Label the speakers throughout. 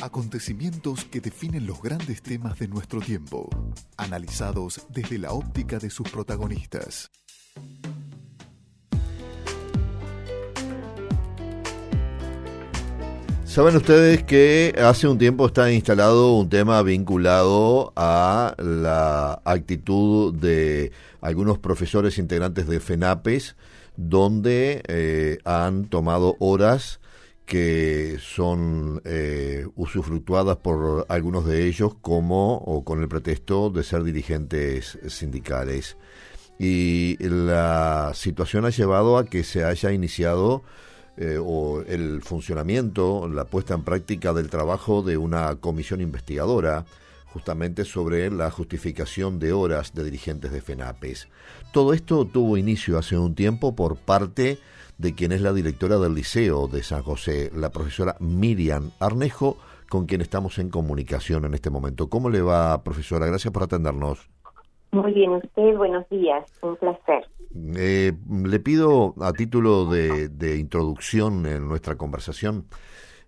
Speaker 1: Acontecimientos que definen los grandes temas de nuestro tiempo, analizados desde la óptica de sus protagonistas.
Speaker 2: Saben ustedes que hace un tiempo está instalado un tema vinculado a la actitud de algunos profesores integrantes de FENAPES, donde eh, han tomado horas que son eh, usufructuadas por algunos de ellos como o con el pretexto de ser dirigentes sindicales. Y la situación ha llevado a que se haya iniciado eh, o el funcionamiento, la puesta en práctica del trabajo de una comisión investigadora justamente sobre la justificación de horas de dirigentes de FENAPES. Todo esto tuvo inicio hace un tiempo por parte de quien es la directora del Liceo de San José, la profesora Miriam Arnejo, con quien estamos en comunicación en este momento. ¿Cómo le va, profesora? Gracias por atendernos.
Speaker 3: Muy bien, usted, buenos días, un placer.
Speaker 2: Eh, le pido a título de, de introducción en nuestra conversación,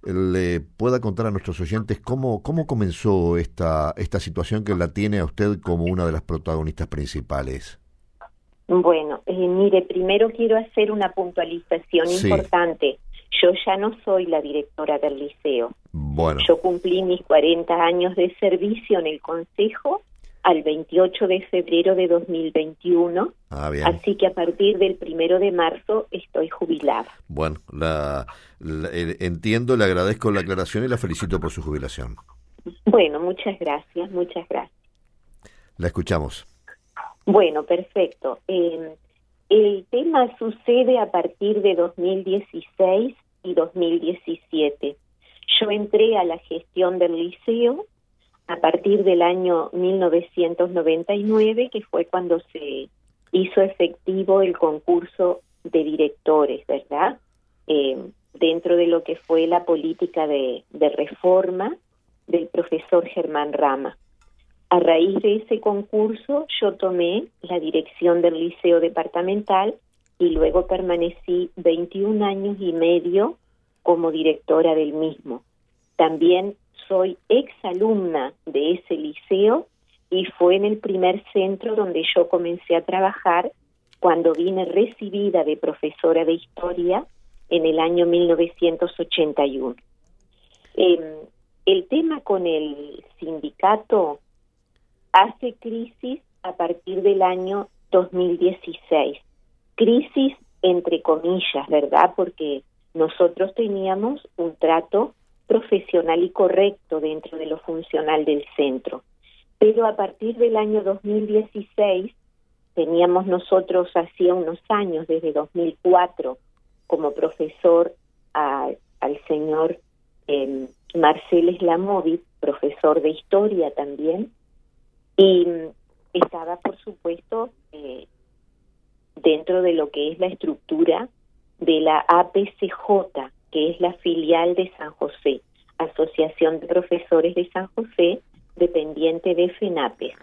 Speaker 2: le pueda contar a nuestros oyentes cómo, cómo comenzó esta, esta situación que la tiene a usted como una de las protagonistas principales.
Speaker 3: Bueno, eh, mire, primero quiero hacer una puntualización importante. Yo ya no soy la directora del liceo.
Speaker 2: Bueno.
Speaker 3: Yo cumplí mis 40 años de servicio en el Consejo al 28 de febrero de 2021.
Speaker 2: Ah, bien.
Speaker 3: Así que a partir del primero de marzo estoy jubilada.
Speaker 2: Bueno, la, eh, entiendo, le agradezco la aclaración y la felicito por su jubilación.
Speaker 3: Bueno, muchas gracias, muchas gracias.
Speaker 2: La escuchamos.
Speaker 3: Bueno, perfecto. Eh, el tema sucede a partir de 2016 y 2017. Yo entré a la gestión del liceo a partir del año 1999, que fue cuando se hizo efectivo el concurso de directores, ¿verdad? Eh, dentro de lo que fue la política de reforma del profesor Germán Rama. A raíz de ese concurso yo tomé la dirección del liceo departamental y luego permanecí 21 años y medio como directora del mismo. También soy exalumna de ese liceo y fue en el primer centro donde yo comencé a trabajar cuando vine recibida de profesora de historia en el año 1981. Eh, el tema con el sindicato hace crisis a partir del año 2016. Crisis entre comillas, ¿verdad? Porque nosotros teníamos un trato profesional y correcto dentro de lo funcional del centro. Pero a partir del año 2016, teníamos nosotros hacía unos años, desde 2004, como profesor al señor eh, Marcel Slamovic, profesor de historia también, y estaba, por supuesto, eh, dentro de lo que es la estructura de la APCJ, que es la filial de San José, Asociación de Profesores de San José, dependiente de FENAPE.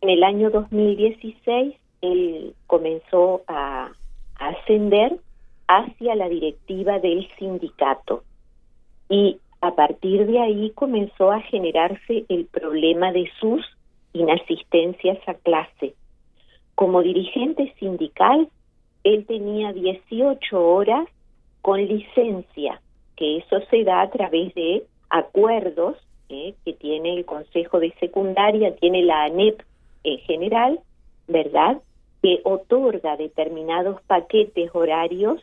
Speaker 3: En el año 2016, él comenzó a ascender hacia la directiva del sindicato y a partir de ahí comenzó a generarse el problema de sus inasistencias a clase. Como dirigente sindical, él tenía 18 horas con licencia, que eso se da a través de acuerdos eh, que tiene el Consejo de Secundaria, tiene la ANEP en general, ¿verdad? Que otorga determinados paquetes horarios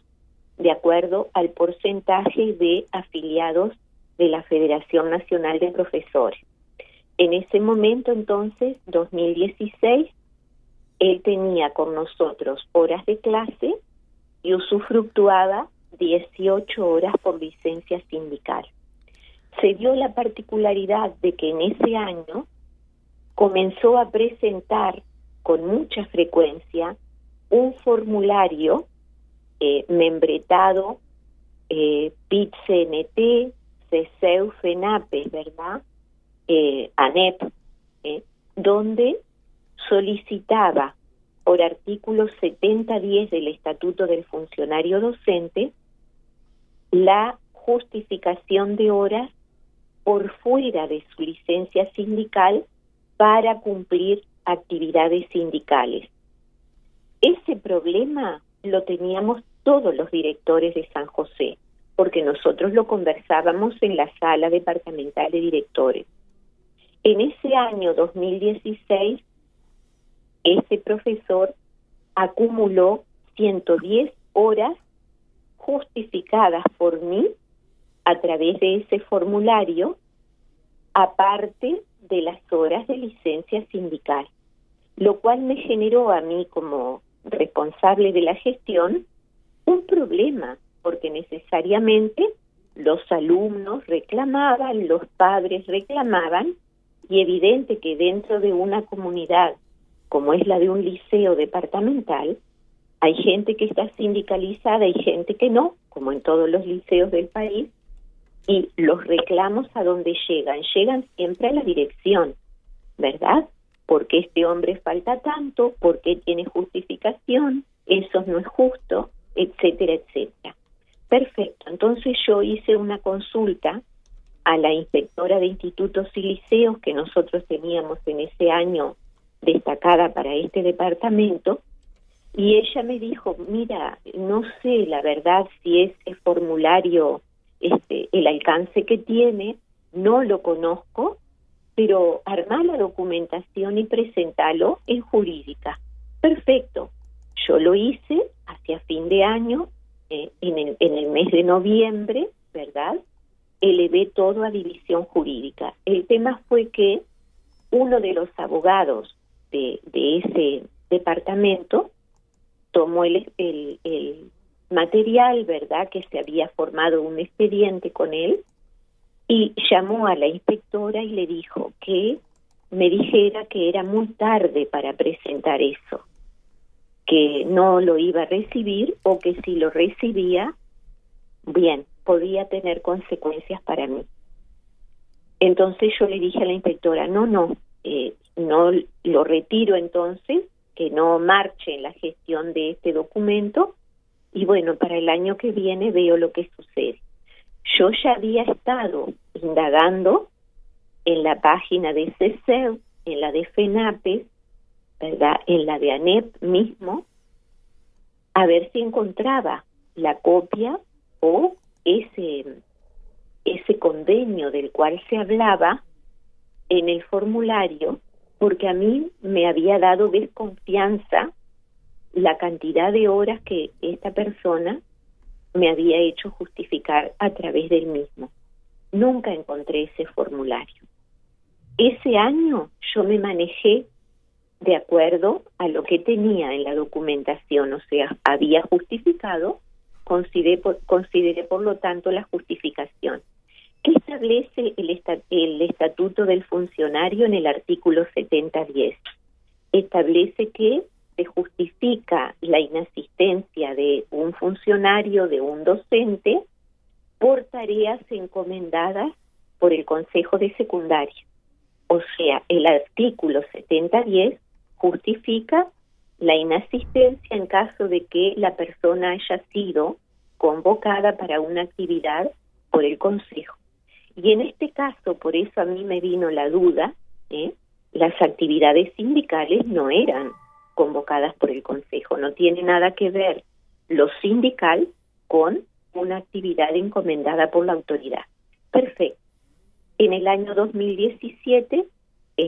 Speaker 3: de acuerdo al porcentaje de afiliados de la Federación Nacional de Profesores. En ese momento, entonces, 2016, él tenía con nosotros horas de clase y usufructuaba 18 horas por licencia sindical. Se dio la particularidad de que en ese año comenzó a presentar con mucha frecuencia un formulario eh, membretado eh, PIT-CNT, CESEU, FENAPE, ¿verdad? Eh, ANEP, eh, donde solicitaba por artículo 7010 del Estatuto del Funcionario Docente la justificación de horas por fuera de su licencia sindical para cumplir actividades sindicales. Ese problema lo teníamos todos los directores de San José, porque nosotros lo conversábamos en la sala departamental de directores. En ese año 2016, ese profesor acumuló 110 horas justificadas por mí a través de ese formulario, aparte de las horas de licencia sindical, lo cual me generó a mí como responsable de la gestión un problema, porque necesariamente los alumnos reclamaban, los padres reclamaban, y evidente que dentro de una comunidad como es la de un liceo departamental, hay gente que está sindicalizada y gente que no, como en todos los liceos del país, y los reclamos a dónde llegan, llegan siempre a la dirección, ¿verdad? Porque este hombre falta tanto, porque tiene justificación, eso no es justo, etcétera, etcétera. Perfecto, entonces yo hice una consulta a la inspectora de institutos y liceos que nosotros teníamos en ese año destacada para este departamento y ella me dijo, mira, no sé la verdad si ese formulario este, el alcance que tiene, no lo conozco, pero armar la documentación y presentarlo en jurídica. Perfecto. Yo lo hice hacia fin de año, eh, en, el, en el mes de noviembre, ¿verdad? Elevé todo a división jurídica. El tema fue que uno de los abogados de, ese departamento tomó el material, ¿verdad?, que se había formado un expediente con él y llamó a la inspectora y le dijo que me dijera que era muy tarde para presentar eso, que no lo iba a recibir o que si lo recibía, bien, podía tener consecuencias para mí. Entonces yo le dije a la inspectora, no, no, eh, no lo retiro entonces, que no marche la gestión de este documento y bueno, para el año que viene veo lo que sucede. Yo ya había estado indagando en la página de CECEU, en la de FENAPE, ¿verdad? En la de ANEP mismo, a ver si encontraba la copia o ese, ese convenio del cual se hablaba en el formulario, porque a mí me había dado desconfianza la cantidad de horas que esta persona me había hecho justificar a través del mismo. Nunca encontré ese formulario. Ese año yo me manejé de acuerdo a lo que tenía en la documentación, o sea, había justificado, consideré por, por lo tanto la justificación. ¿Qué establece el, el Estatuto del Funcionario en el artículo 7010? Establece que se justifica la inasistencia de un funcionario, de un docente, por tareas encomendadas por el Consejo de Secundaria. O sea, el artículo 7010 justifica la inasistencia en caso de que la persona haya sido convocada para una actividad por el Consejo. Y en este caso, por eso a mí me vino la duda, ¿eh? las actividades sindicales no eran convocadas por el Consejo. No tiene nada que ver lo sindical con una actividad encomendada por la autoridad. Perfecto. En el año 2017,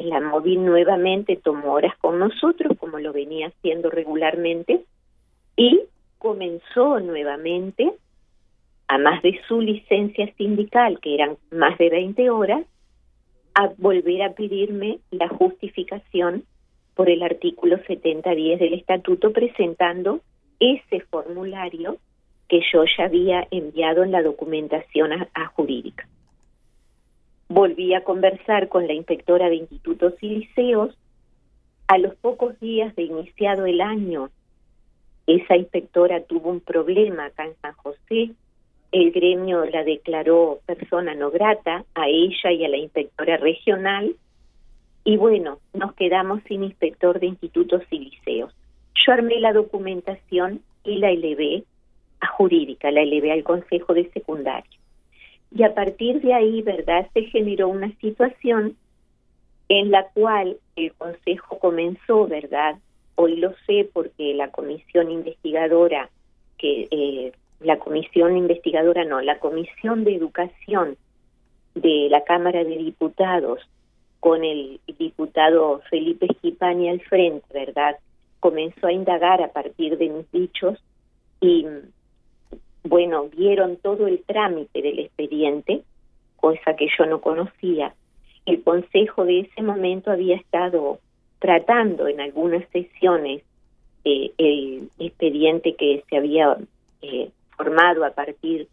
Speaker 3: la móvil nuevamente tomó horas con nosotros, como lo venía haciendo regularmente, y comenzó nuevamente, a más de su licencia sindical, que eran más de 20 horas, a volver a pedirme la justificación por el artículo 7010 del estatuto presentando ese formulario que yo ya había enviado en la documentación a, jurídica. Volví a conversar con la inspectora de institutos y liceos. A los pocos días de iniciado el año, esa inspectora tuvo un problema acá en San José. El gremio la declaró persona no grata a ella y a la inspectora regional y bueno, nos quedamos sin inspector de institutos y liceos. Yo armé la documentación y la elevé a jurídica, la elevé al Consejo de Secundario. Y a partir de ahí, ¿verdad? Se generó una situación en la cual el Consejo comenzó, ¿verdad? Hoy lo sé porque la comisión investigadora, que eh, la comisión investigadora no, la comisión de educación de la Cámara de Diputados con el diputado Felipe Esquipani al frente, ¿verdad? Comenzó a indagar a partir de mis dichos y, bueno, vieron todo el trámite del expediente, cosa que yo no conocía. El Consejo de ese momento había estado tratando en algunas sesiones eh, el expediente que se había eh, formado a partir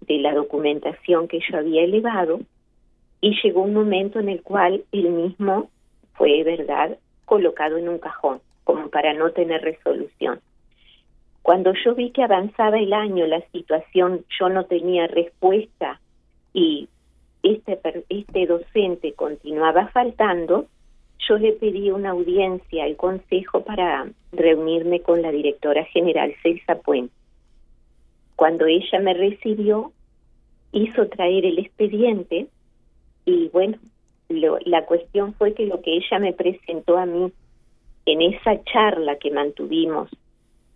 Speaker 3: de la documentación que yo había elevado y llegó un momento en el cual el mismo fue, verdad, colocado en un cajón, como para no tener resolución. Cuando yo vi que avanzaba el año, la situación, yo no tenía respuesta y este, este docente continuaba faltando, yo le pedí una audiencia al consejo para reunirme con la directora general Celsa Puente. Cuando ella me recibió, hizo traer el expediente y bueno, la cuestión fue que lo que ella me presentó a mí en esa charla que mantuvimos,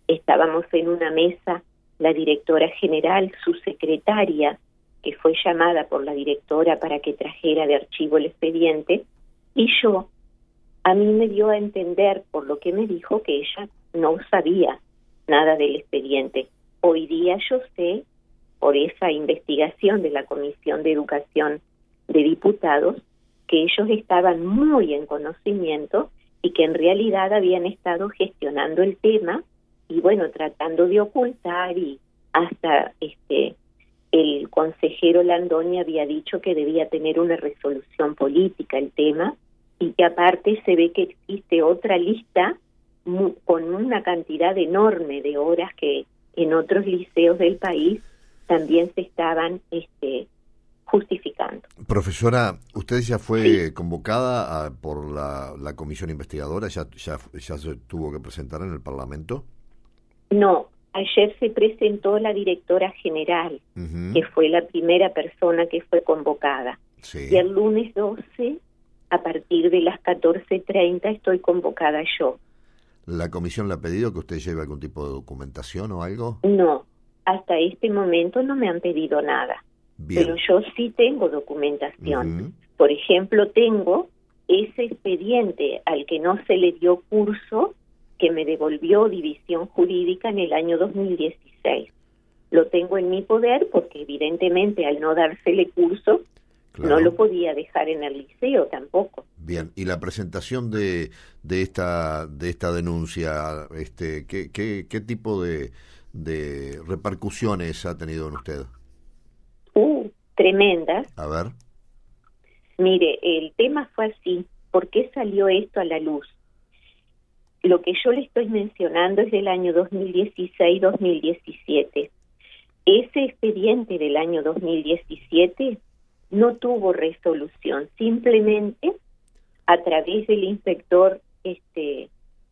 Speaker 3: estábamos en una mesa, la directora general, su secretaria, que fue llamada por la directora para que trajera de archivo el expediente, y yo, a mí me dio a entender por lo que me dijo que ella no sabía nada del expediente. Hoy día yo sé, por esa investigación de la Comisión de Educación de Diputados, que ellos estaban muy en conocimiento y que en realidad habían estado gestionando el tema y bueno, tratando de ocultar y hasta este el consejero Landoni había dicho que debía tener una resolución política el tema y que aparte se ve que existe otra lista con una cantidad enorme de horas que en otros liceos del país también se estaban este, justificando.
Speaker 2: Profesora, ¿usted ya fue convocada por la, comisión investigadora? ¿Ya, ya, se tuvo que presentar en el Parlamento?
Speaker 3: No, ayer se presentó la directora general, que fue la primera persona que fue convocada. Y el lunes 12, a partir de las 14.30, estoy convocada yo.
Speaker 2: ¿La comisión le ha pedido que usted lleve algún tipo de documentación o algo?
Speaker 3: No, hasta este momento no me han pedido nada. Pero yo sí tengo documentación. Por ejemplo, tengo ese expediente al que no se le dio curso que me devolvió División Jurídica en el año 2016. Lo tengo en mi poder porque evidentemente al no dársele curso no lo podía dejar en el liceo tampoco.
Speaker 2: Bien, y la presentación de, de esta de esta denuncia, este, ¿qué, qué, qué tipo de, de repercusiones ha tenido en usted?
Speaker 3: Uh, tremendas.
Speaker 2: A ver.
Speaker 3: Mire, el tema fue así. ¿Por qué salió esto a la luz? Lo que yo le estoy mencionando es del año 2016-2017. Ese expediente del año 2017 no tuvo resolución, simplemente a través del inspector este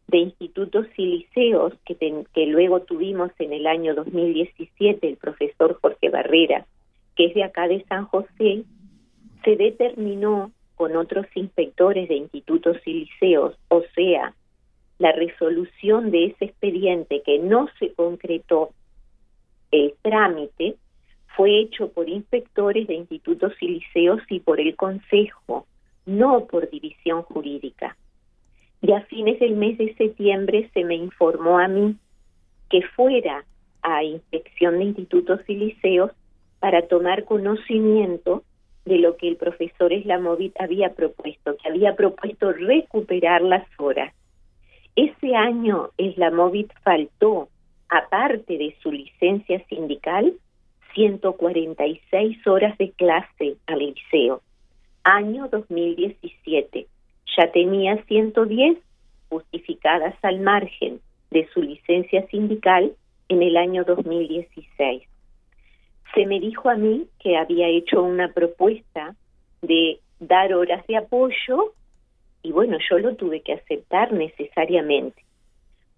Speaker 3: de institutos y liceos que, que luego tuvimos en el año 2017 el profesor Jorge Barrera, que es de acá de San José, se determinó con otros inspectores de institutos y liceos, o sea, la resolución de ese expediente que no se concretó el trámite fue hecho por inspectores de institutos y liceos y por el Consejo, no por división jurídica. Y a fines del mes de septiembre se me informó a mí que fuera a inspección de institutos y liceos para tomar conocimiento de lo que el profesor Eslamovit había propuesto, que había propuesto recuperar las horas. Ese año Eslamovit faltó, aparte de su licencia sindical, 146 horas de clase al liceo. Año 2017. Ya tenía 110 justificadas al margen de su licencia sindical en el año 2016. Se me dijo a mí que había hecho una propuesta de dar horas de apoyo y bueno, yo lo tuve que aceptar necesariamente.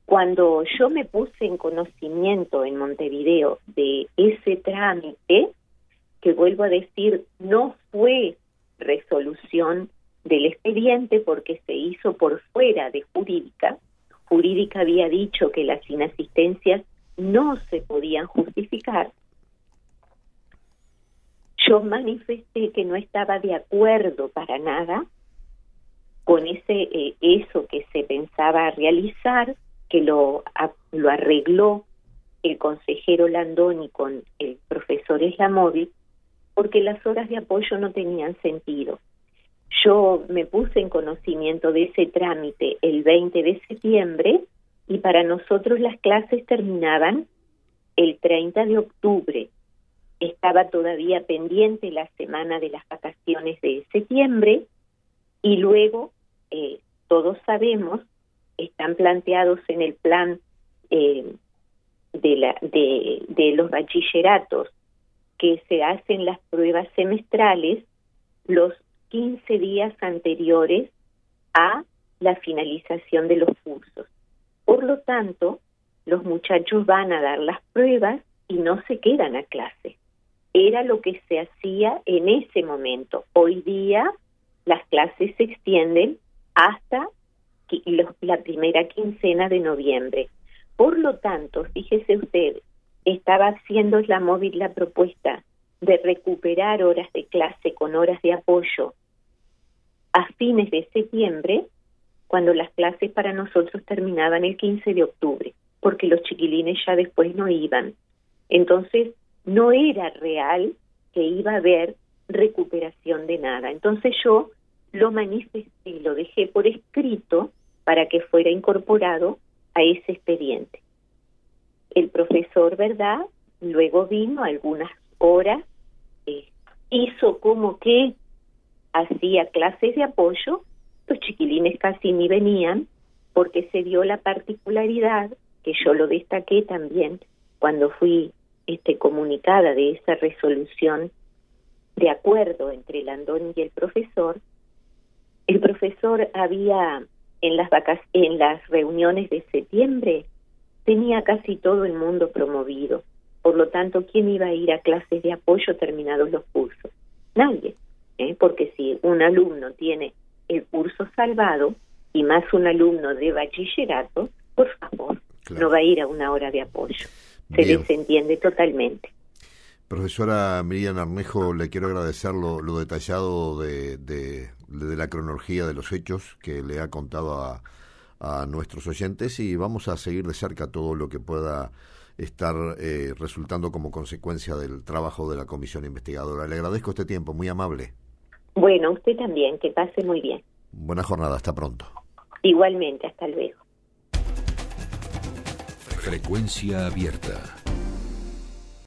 Speaker 3: Cuando yo me puse en conocimiento en Montevideo de ese trámite, que vuelvo a decir, no fue resolución del expediente porque se hizo por fuera de jurídica. Jurídica había dicho que las inasistencias no se podían justificar. Yo manifesté que no estaba de acuerdo para nada con ese eh, eso que se pensaba realizar, que lo, lo arregló el consejero Landoni con el profesor Eslamóvil, porque las horas de apoyo no tenían sentido. Yo me puse en conocimiento de ese trámite el 20 de septiembre y para nosotros las clases terminaban el 30 de octubre. Estaba todavía pendiente la semana de las vacaciones de septiembre y luego eh, todos sabemos, están planteados en el plan eh, de, la, de, de los bachilleratos que se hacen las pruebas semestrales los 15 días anteriores a la finalización de los cursos. Por lo tanto, los muchachos van a dar las pruebas y no se quedan a clase. Era lo que se hacía en ese momento. Hoy día las clases se extienden hasta la primera quincena de noviembre. Por lo tanto, fíjese usted, estaba haciendo la móvil la propuesta de recuperar horas de clase con horas de apoyo a fines de septiembre, cuando las clases para nosotros terminaban el 15 de octubre, porque los chiquilines ya después no iban. Entonces, no era real que iba a haber recuperación de nada. Entonces yo lo manifesté, lo dejé por escrito para que fuera incorporado a ese expediente. El profesor, ¿verdad? Luego vino algunas horas, eh, hizo como que hacía clases de apoyo, los chiquilines casi ni venían, porque se dio la particularidad, que yo lo destaqué también cuando fui este, comunicada de esa resolución de acuerdo entre el Andón y el profesor, el profesor había en las en las reuniones de septiembre tenía casi todo el mundo promovido. Por lo tanto, ¿quién iba a ir a clases de apoyo terminados los cursos? Nadie, ¿eh? porque si un alumno tiene el curso salvado y más un alumno de bachillerato, por favor, no va a ir a una hora de apoyo. Se desentiende totalmente.
Speaker 2: Profesora Miriam Arnejo, le quiero agradecer lo, detallado de, de, la cronología de los hechos que le ha contado a, a, nuestros oyentes y vamos a seguir de cerca todo lo que pueda estar eh, resultando como consecuencia del trabajo de la comisión investigadora. Le agradezco este tiempo, muy amable.
Speaker 3: Bueno, usted también, que pase muy bien.
Speaker 2: Buena jornada, hasta pronto.
Speaker 3: Igualmente, hasta luego.
Speaker 1: Frecuencia abierta.